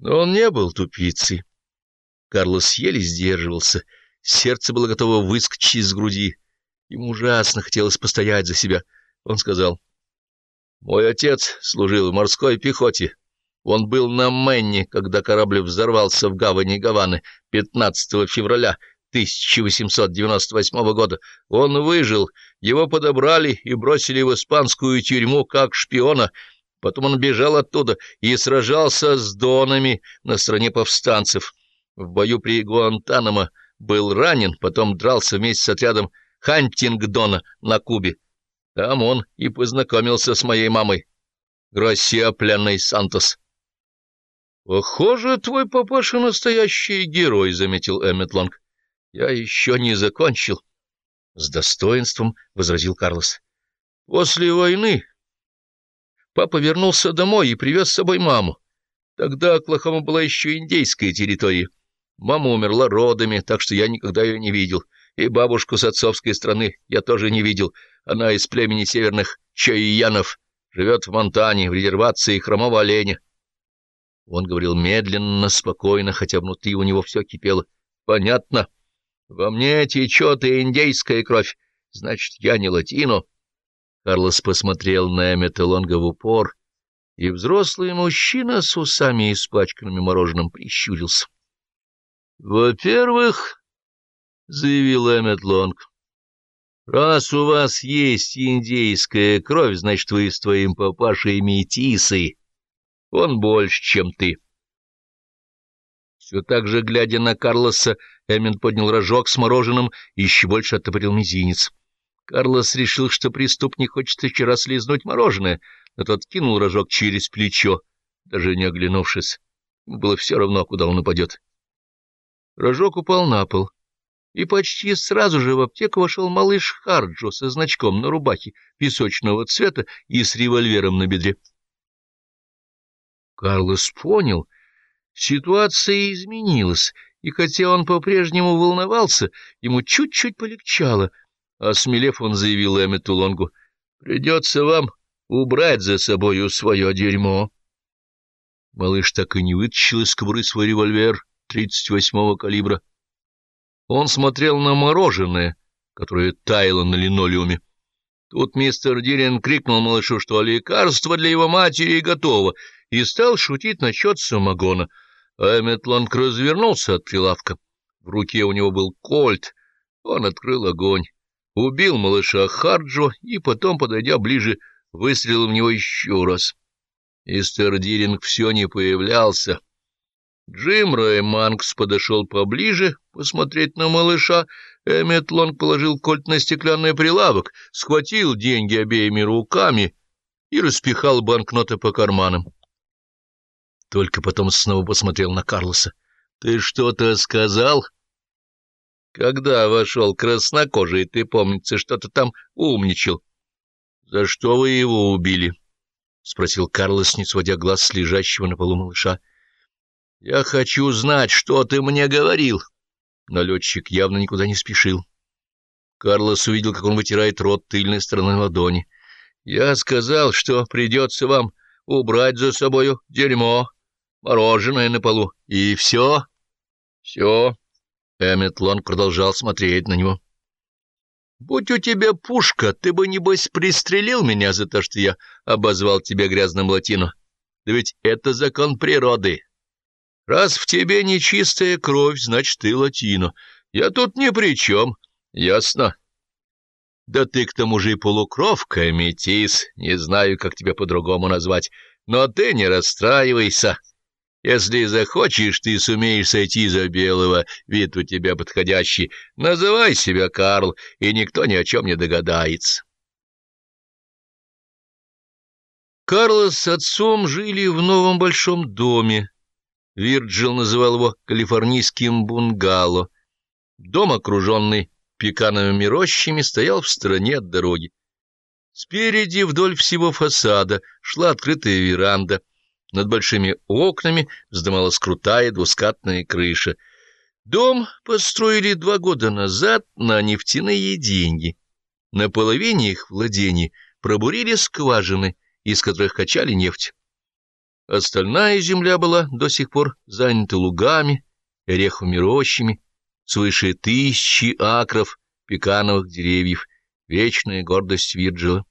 Но он не был тупицей. Карлос еле сдерживался, сердце было готово выскочить из груди. Ему ужасно хотелось постоять за себя. Он сказал, «Мой отец служил в морской пехоте. Он был на Мэнне, когда корабль взорвался в гавани Гаваны 15 февраля 1898 года. Он выжил, его подобрали и бросили в испанскую тюрьму как шпиона. Потом он бежал оттуда и сражался с донами на стороне повстанцев. В бою при Гуантанамо был ранен, потом дрался вместе с отрядом Хантингдона на Кубе. Там он и познакомился с моей мамой, Гроссия Пленной Сантос. — Похоже, твой папаша настоящий герой, — заметил Эммет Лонг. — Я еще не закончил. С достоинством возразил Карлос. — После войны папа вернулся домой и привез с собой маму. Тогда Оклахома была еще индейской территорией. Мама умерла родами, так что я никогда ее не видел. И бабушку с отцовской стороны я тоже не видел. Она из племени северных Чайянов, живет в Монтане, в резервации хромого оленя. Он говорил медленно, спокойно, хотя внутри у него все кипело. Понятно. Во мне течет и индейская кровь. Значит, я не латино. Карлос посмотрел на Эммета Лонга в упор, и взрослый мужчина с усами, испачканными мороженым, прищурился. «Во-первых, — заявил Эммет Лонг, — раз у вас есть индейская кровь, значит, вы с твоим папашей метисы. Он больше, чем ты». Все так же, глядя на Карлоса, Эммет поднял рожок с мороженым и еще больше оттопорил мизинец. Карлос решил, что преступник хочет еще раз лизнуть мороженое, но тот кинул рожок через плечо, даже не оглянувшись. было все равно, куда он упадет. Рожок упал на пол, и почти сразу же в аптеку вошел малыш Харджо со значком на рубахе песочного цвета и с револьвером на бедре. Карлос понял, ситуация изменилась, и хотя он по-прежнему волновался, ему чуть-чуть полегчало. Осмелев, он заявил Эммету Лонгу, «Придется вам убрать за собою свое дерьмо». Малыш так и не вытащил из кобуры свой револьвер, 38-го калибра. Он смотрел на мороженое, которое таяло на линолеуме. Тут мистер Дирин крикнул малышу, что лекарство для его матери готово, и стал шутить насчет самогона. Эммет Лонг развернулся от прилавка. В руке у него был кольт. Он открыл огонь, убил малыша Харджо и потом, подойдя ближе, выстрелил в него еще раз. Мистер Диринг все не появлялся. Джим Рэй Манкс подошел поближе посмотреть на малыша. Эммет Лонг положил кольт на стеклянный прилавок, схватил деньги обеими руками и распихал банкноты по карманам. Только потом снова посмотрел на Карлоса. — Ты что-то сказал? — Когда вошел краснокожий, ты, помнится, что-то там умничал. — За что вы его убили? — спросил Карлос, не сводя глаз с лежащего на полу малыша. «Я хочу знать, что ты мне говорил!» Налетчик явно никуда не спешил. Карлос увидел, как он вытирает рот тыльной стороной ладони. «Я сказал, что придется вам убрать за собою дерьмо, мороженое на полу, и все?» «Все». Эммет Лонг продолжал смотреть на него. «Будь у тебя пушка, ты бы, небось, пристрелил меня за то, что я обозвал тебя грязным латино. Да ведь это закон природы». Раз в тебе нечистая кровь, значит, ты латино. Я тут ни при чем. Ясно? Да ты к тому же и полукровка, метис, не знаю, как тебя по-другому назвать. Но ты не расстраивайся. Если захочешь, ты сумеешь сойти за белого, вид у тебя подходящий. Называй себя Карл, и никто ни о чем не догадается. Карл с отцом жили в новом большом доме, Вирджил называл его калифорнийским бунгало. Дом, окруженный пекановыми рощами, стоял в стороне от дороги. Спереди вдоль всего фасада шла открытая веранда. Над большими окнами вздымалась крутая двускатная крыша. Дом построили два года назад на нефтяные деньги. На половине их владений пробурили скважины, из которых качали нефть. Остальная земля была до сих пор занята лугами ореховыми рощами, свыше тысячи акров пекановых деревьев, вечная гордость Вирджила.